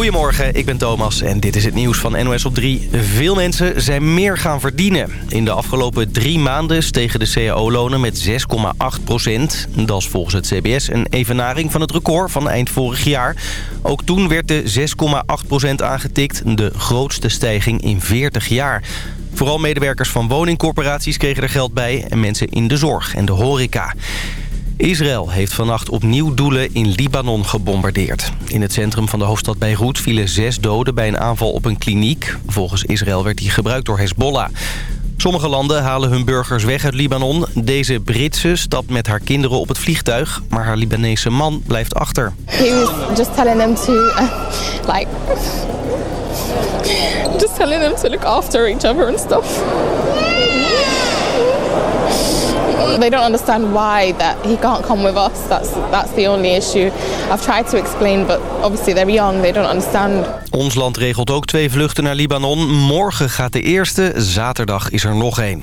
Goedemorgen, ik ben Thomas en dit is het nieuws van NOS op 3. Veel mensen zijn meer gaan verdienen. In de afgelopen drie maanden stegen de cao-lonen met 6,8 procent. Dat is volgens het CBS een evenaring van het record van eind vorig jaar. Ook toen werd de 6,8 procent aangetikt, de grootste stijging in 40 jaar. Vooral medewerkers van woningcorporaties kregen er geld bij... en mensen in de zorg en de horeca. Israël heeft vannacht opnieuw doelen in Libanon gebombardeerd. In het centrum van de hoofdstad Beirut vielen zes doden bij een aanval op een kliniek. Volgens Israël werd die gebruikt door Hezbollah. Sommige landen halen hun burgers weg uit Libanon. Deze Britse stapt met haar kinderen op het vliegtuig, maar haar Libanese man blijft achter. Was just telling them to, uh, like, just telling them to look after each other and stuff. They don't understand why that he can't come with us. That's that's the only issue. I've tried to explain, but obviously they're young. They don't understand. Ons land regelt ook twee vluchten naar Libanon. Morgen gaat de eerste, zaterdag is er nog één.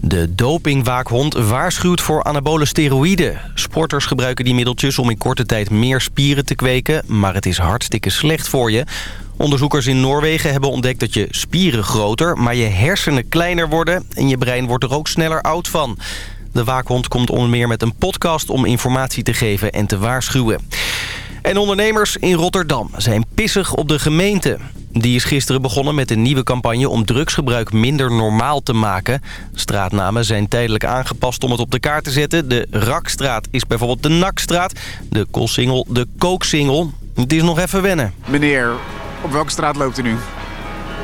De dopingwaakhond waarschuwt voor anabole steroïden. Sporters gebruiken die middeltjes om in korte tijd meer spieren te kweken... maar het is hartstikke slecht voor je. Onderzoekers in Noorwegen hebben ontdekt dat je spieren groter... maar je hersenen kleiner worden en je brein wordt er ook sneller oud van. De waakhond komt onder meer met een podcast om informatie te geven en te waarschuwen. En ondernemers in Rotterdam zijn pissig op de gemeente. Die is gisteren begonnen met een nieuwe campagne om drugsgebruik minder normaal te maken. Straatnamen zijn tijdelijk aangepast om het op de kaart te zetten. De Rakstraat is bijvoorbeeld de Nakstraat, de Koolsingel de Kooksingel. Het is nog even wennen. Meneer, op welke straat loopt u nu?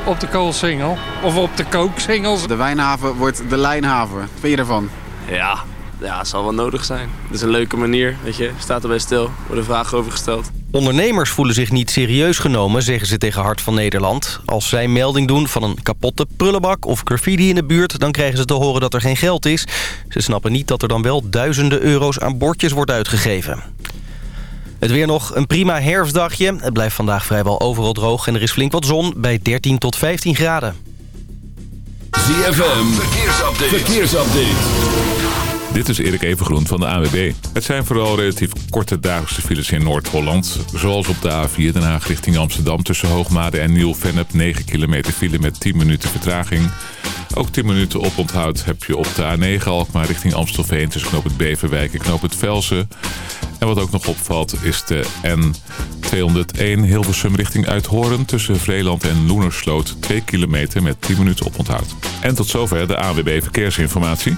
Op de koolsingel of op de kooksingels. De wijnhaven wordt de lijnhaven. Wat vind je ervan? Ja, ja, het zal wel nodig zijn. Het is een leuke manier, weet je. Staat erbij stil, worden vragen over gesteld. Ondernemers voelen zich niet serieus genomen, zeggen ze tegen Hart van Nederland. Als zij melding doen van een kapotte prullenbak of graffiti in de buurt... dan krijgen ze te horen dat er geen geld is. Ze snappen niet dat er dan wel duizenden euro's aan bordjes wordt uitgegeven. Het weer nog een prima herfstdagje. Het blijft vandaag vrijwel overal droog en er is flink wat zon bij 13 tot 15 graden. ZFM, verkeersupdate. verkeersupdate. Dit is Erik Evengroen van de AWB. Het zijn vooral relatief korte dagelijkse files in Noord-Holland. Zoals op de A4 Den Haag richting Amsterdam tussen Hoogmade en Nieuw-Vennep. 9 kilometer file met 10 minuten vertraging. Ook 10 minuten oponthoud heb je op de A9 Alkmaar richting Amstelveen... tussen knoop het Beverwijk en knoop het Velsen. En wat ook nog opvalt is de N201 Hilversum richting Uithoren... tussen Vreeland en Loenersloot 2 kilometer met 10 minuten oponthoud. En tot zover de AWB Verkeersinformatie.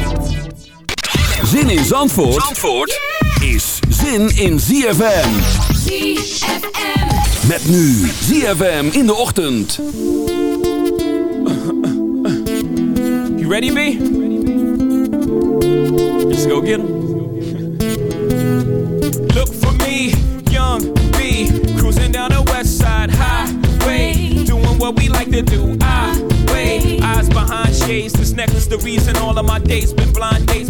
Zin in Zandvoort, Zandvoort is zin in ZFM. ZFM. Met nu ZFM in de ochtend. You ready, B? Let's go get 'em. Look for me, young B, cruising down the west side highway, doing what we like to do. I way, eyes behind shades. This necklace, the reason all of my dates been blind dates.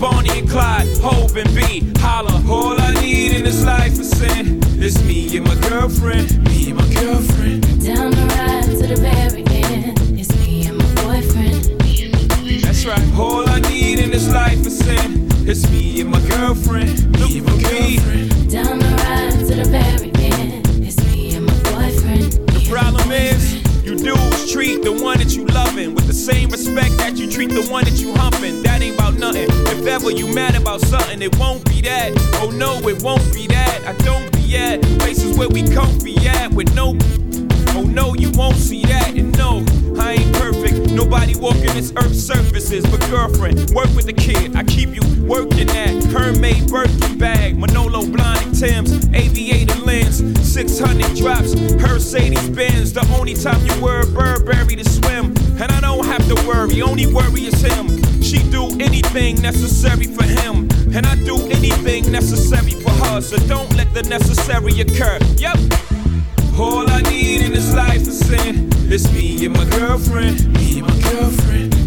Bonnie and Clyde, Hope and B. Holla, all I need in this life is sin. It's me and my girlfriend, me and my girlfriend. Down the ride to the very end. It's me and my boyfriend. Me and my boyfriend. That's right. All I need in this life is sin. It's me and my girlfriend, me and my girlfriend. Down the ride to the very end. It's me and my boyfriend. Me The problem is, you dudes treat the one that you loving same respect that you treat the one that you humping. That ain't about nothing. If ever you mad about something, it won't be that. Oh no, it won't be that. I don't be at places where we comfy at with no. Oh no, you won't see that. And no, I ain't perfect. Nobody walking this earth surfaces. But girlfriend, work with the kid. I keep you working at Hermaid birthday bag. Manolo blinding Tim's, aviator lens, 600 drops, Mercedes Benz. The only time you were Burberry to swim. And I don't have to worry, only worry is him. She do anything necessary for him. And I do anything necessary for her. So don't let the necessary occur. Yep. All I need in this life is sin. It's me and my girlfriend. Me and my girlfriend.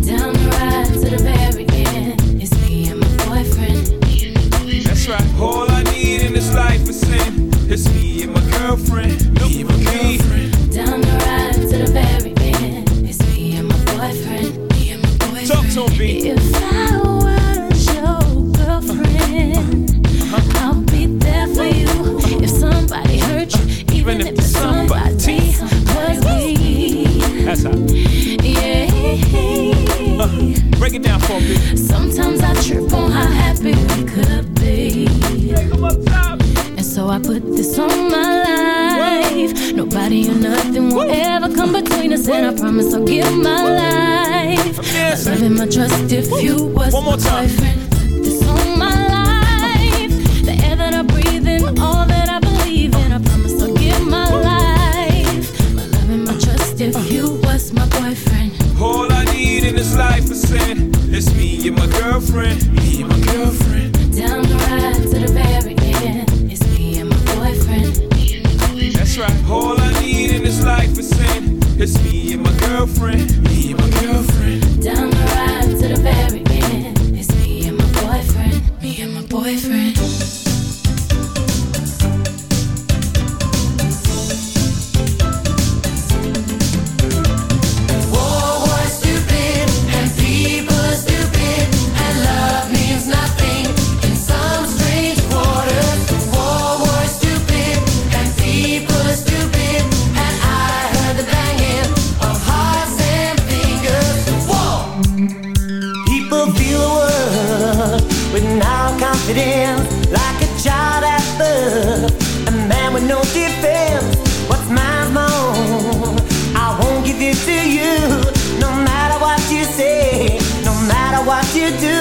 you do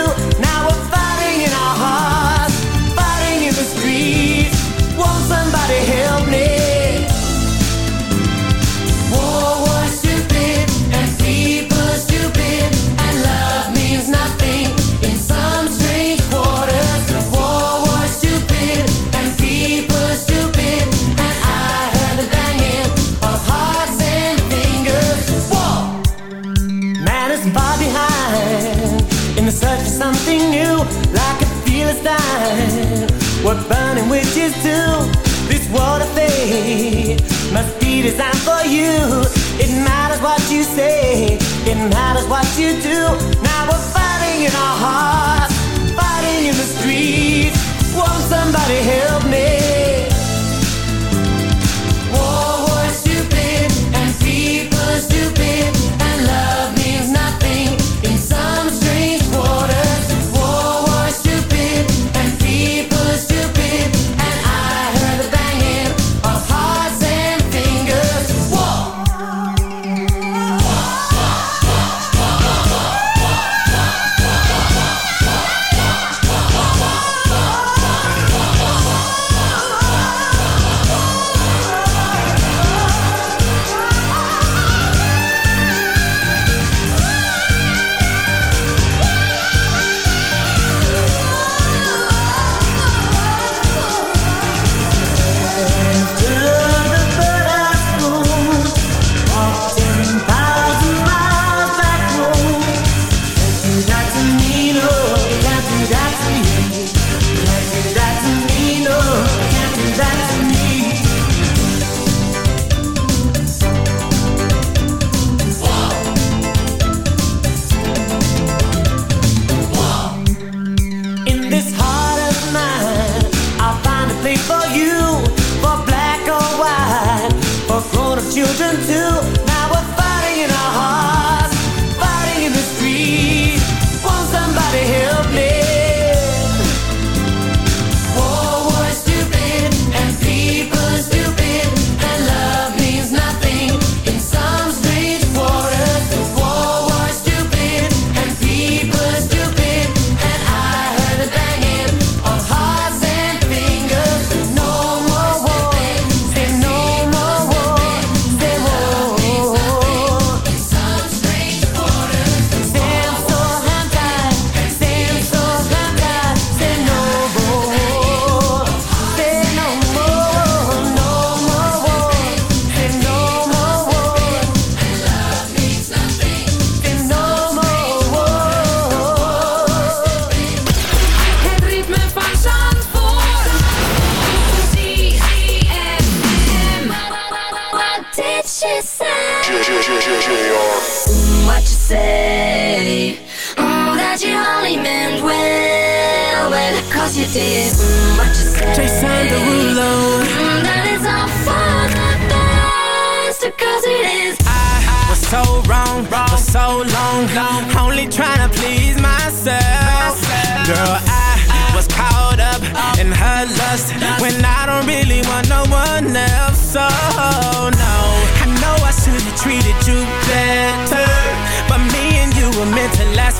We're burning witches too. this water faith must be designed for you. It matters what you say, it matters what you do. Now we're fighting in our hearts, fighting in the streets. Won't somebody help me?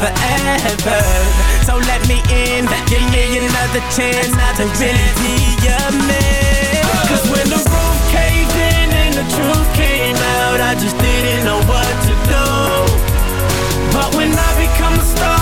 Forever. So let me in, give me another chance to really be your man. Cause when the roof caved in and the truth came out, I just didn't know what to do. But when I become a star,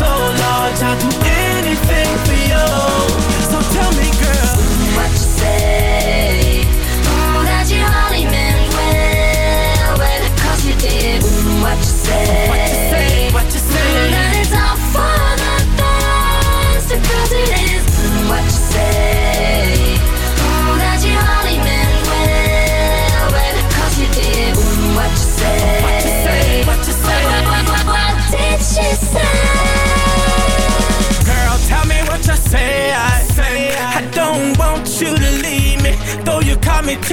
so large. I'll do anything for you.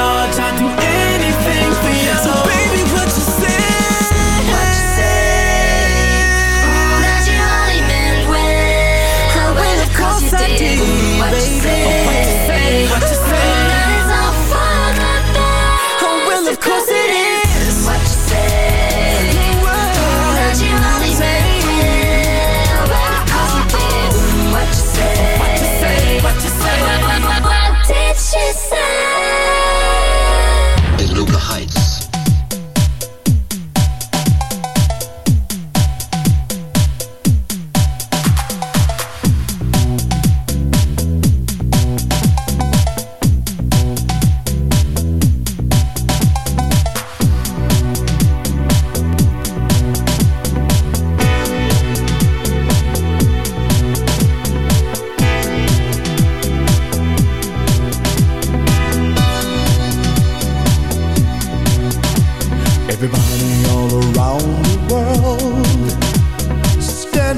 stars I do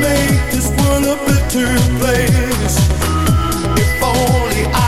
make this world a better place. If only I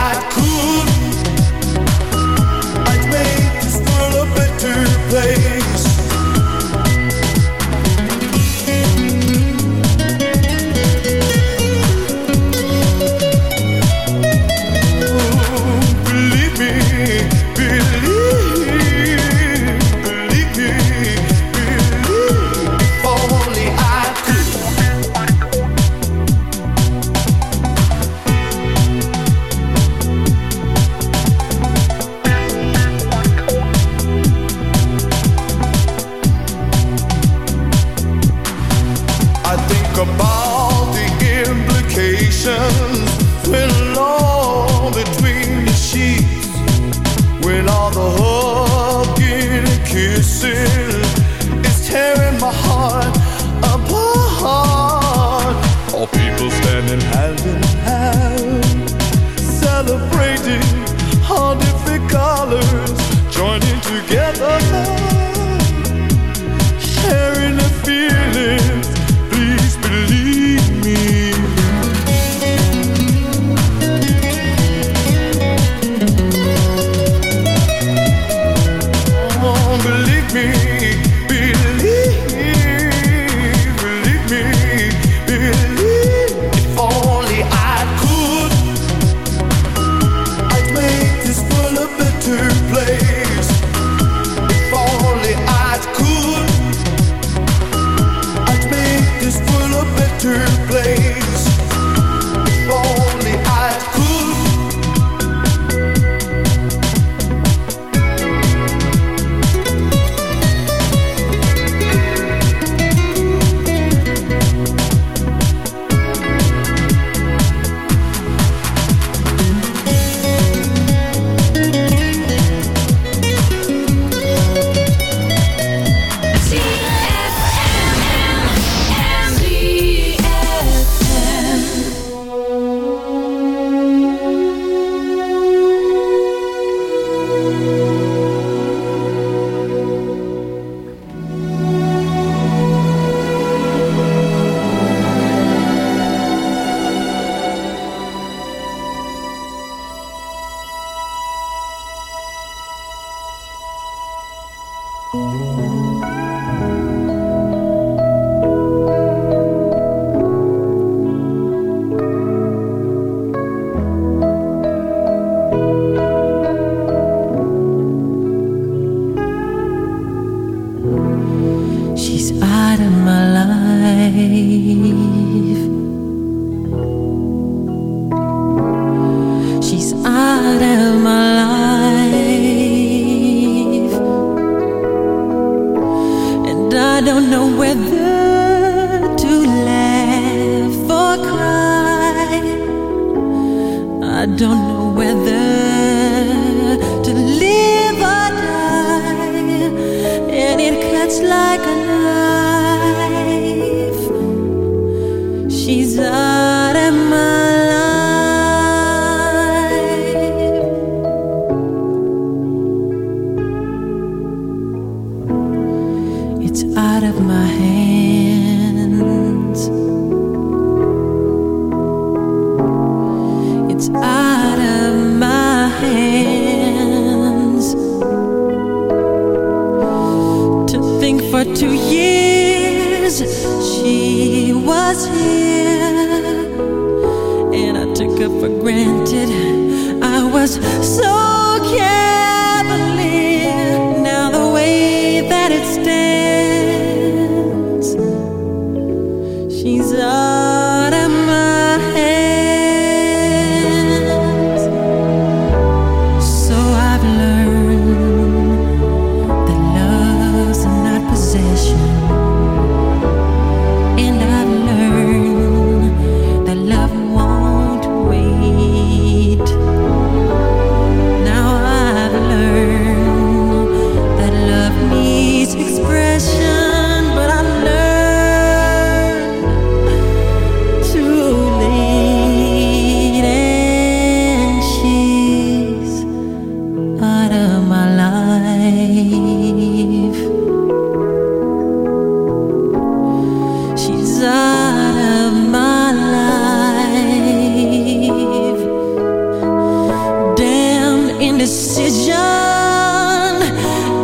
decision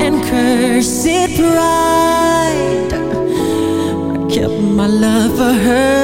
and cursed pride. I kept my love for her.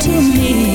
to me.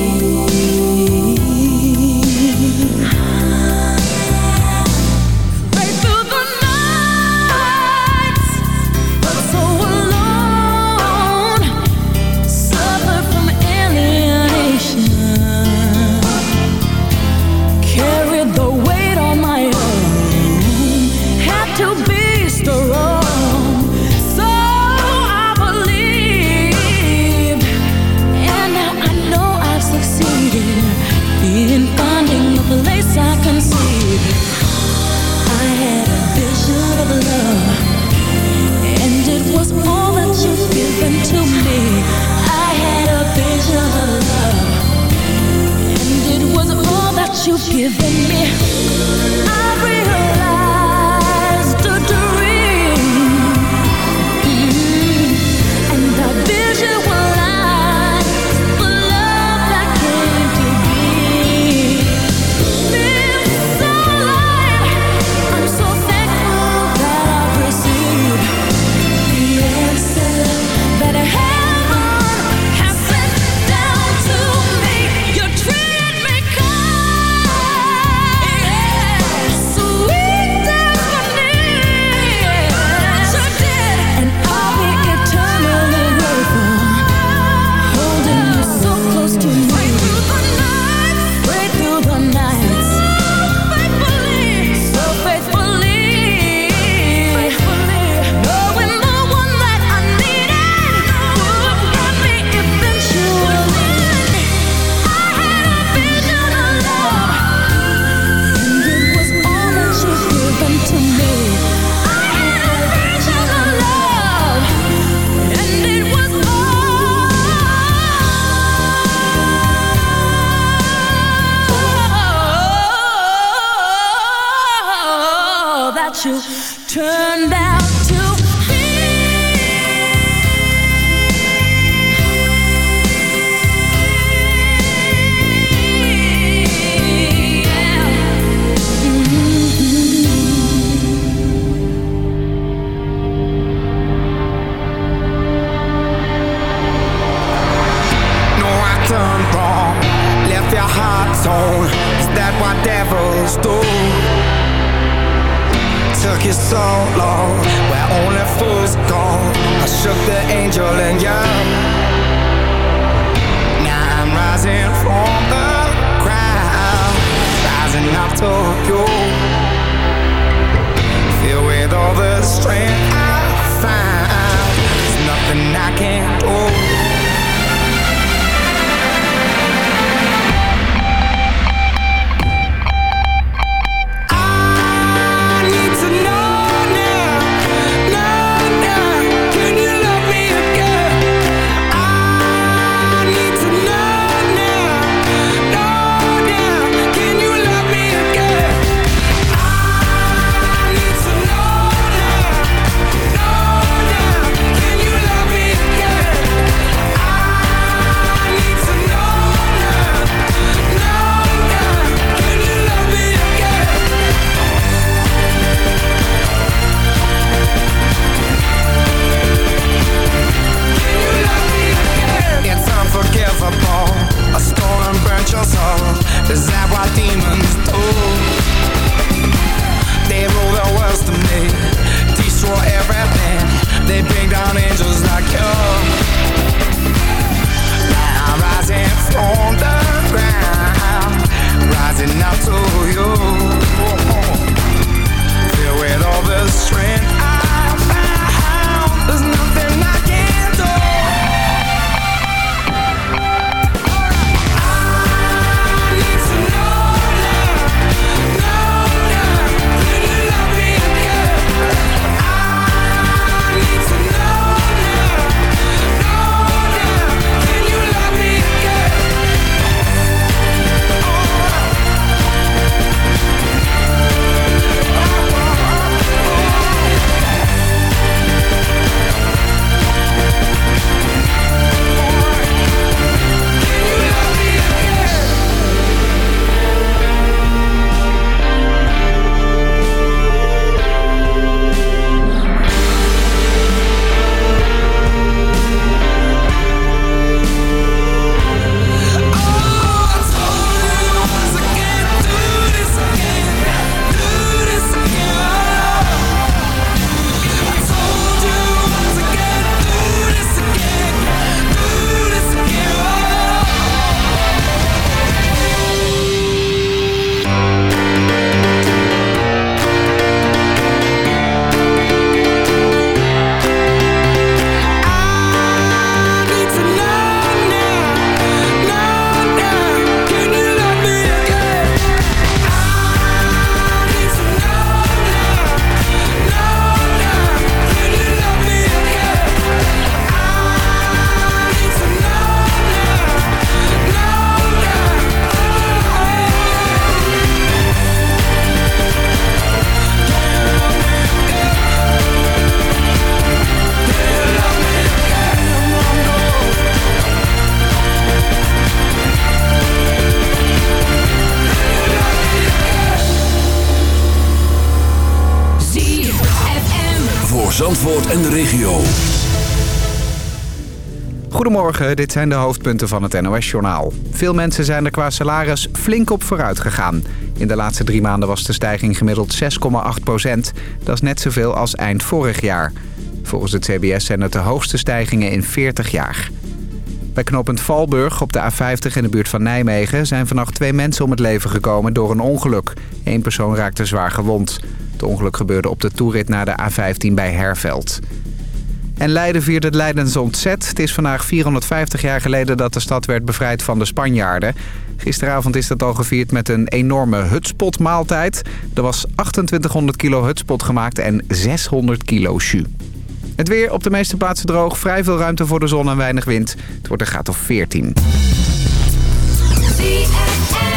Regio. Goedemorgen, dit zijn de hoofdpunten van het NOS-journaal. Veel mensen zijn er qua salaris flink op vooruit gegaan. In de laatste drie maanden was de stijging gemiddeld 6,8 procent. Dat is net zoveel als eind vorig jaar. Volgens het CBS zijn het de hoogste stijgingen in 40 jaar. Bij knooppunt Valburg op de A50 in de buurt van Nijmegen... zijn vannacht twee mensen om het leven gekomen door een ongeluk. Eén persoon raakte zwaar gewond. Ongeluk gebeurde op de toerit naar de A15 bij Herveld. En Leiden viert het Leidens ontzet. Het is vandaag 450 jaar geleden dat de stad werd bevrijd van de Spanjaarden. Gisteravond is dat al gevierd met een enorme hutspotmaaltijd. Er was 2800 kilo hutspot gemaakt en 600 kilo jus. Het weer op de meeste plaatsen droog. Vrij veel ruimte voor de zon en weinig wind. Het wordt een graad of 14. How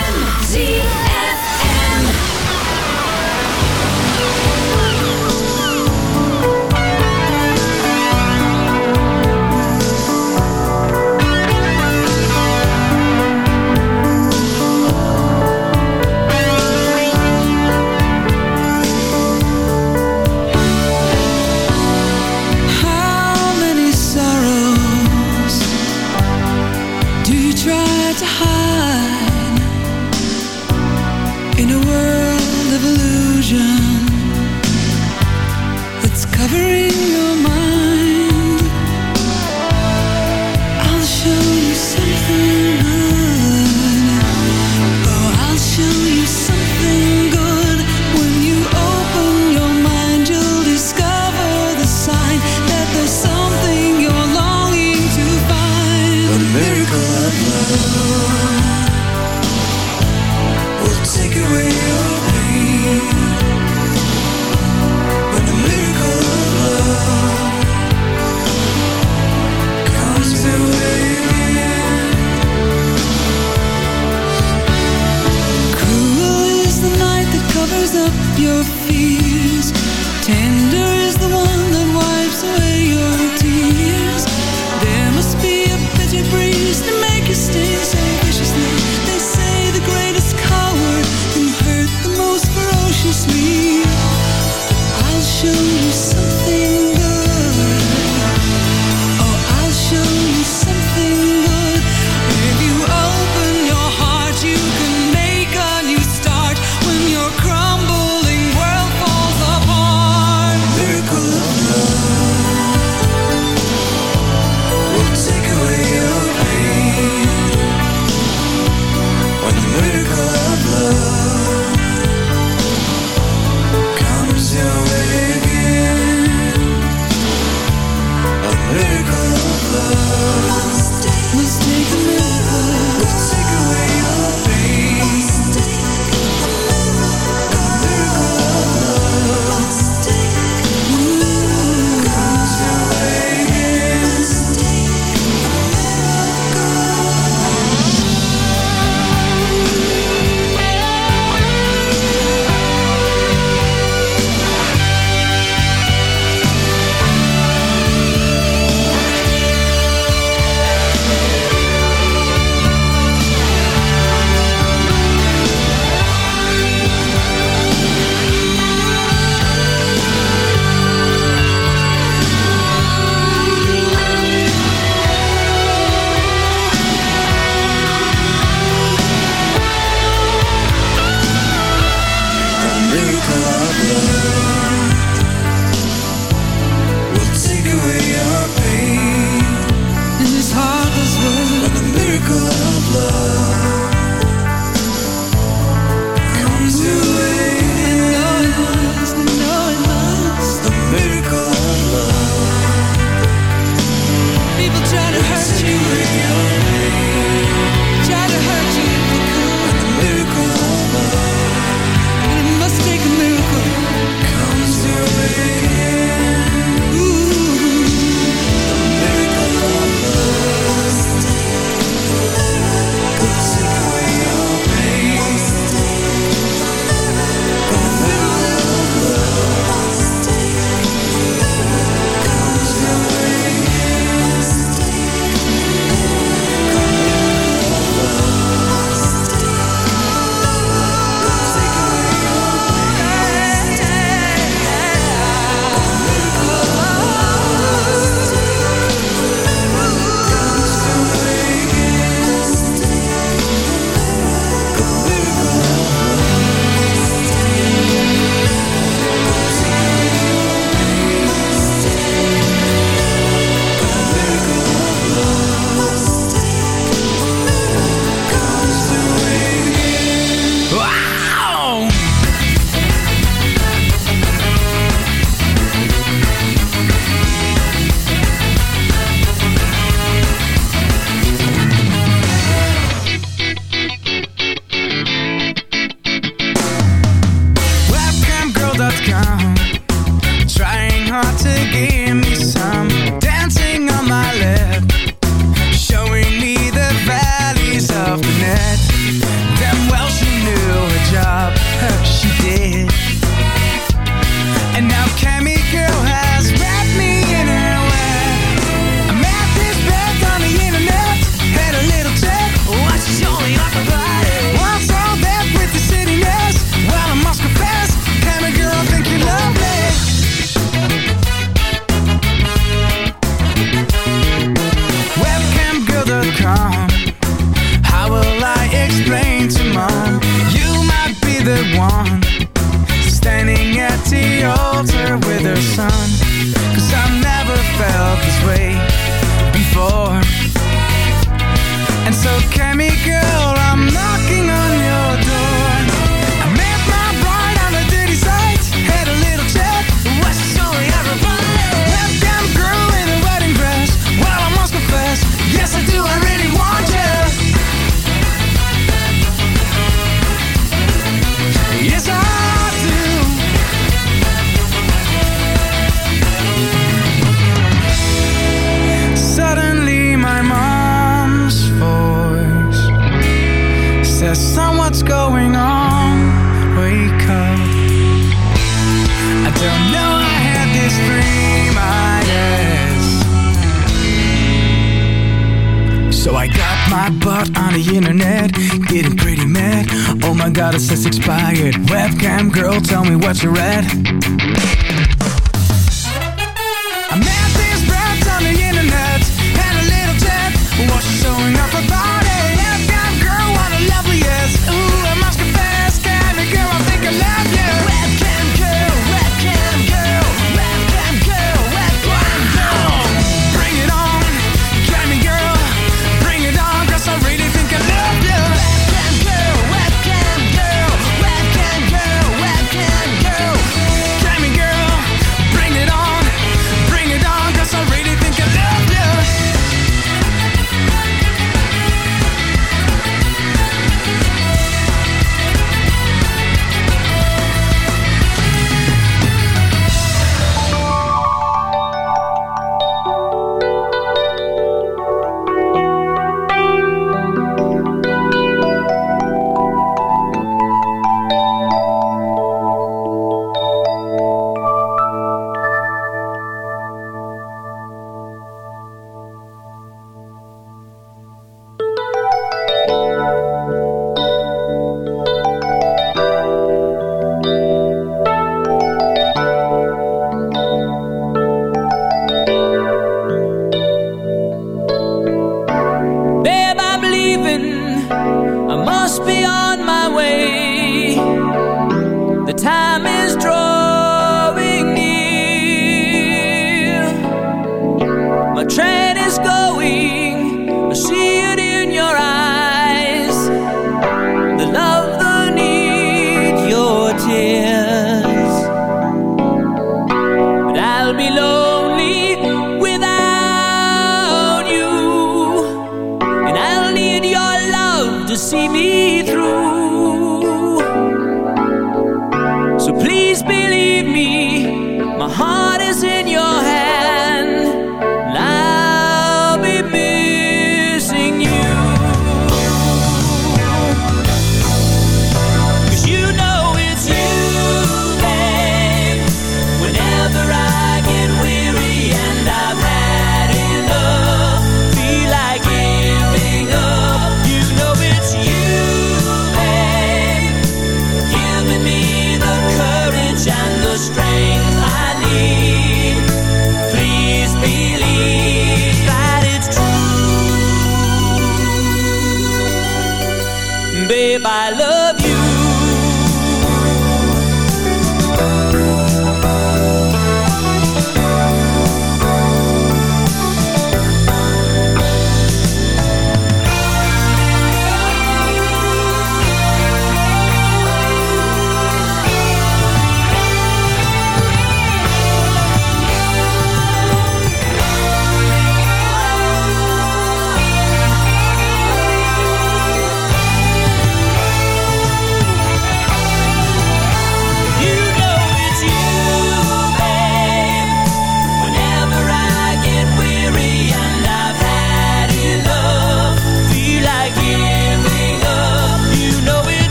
expired. Webcam girl, tell me what you read.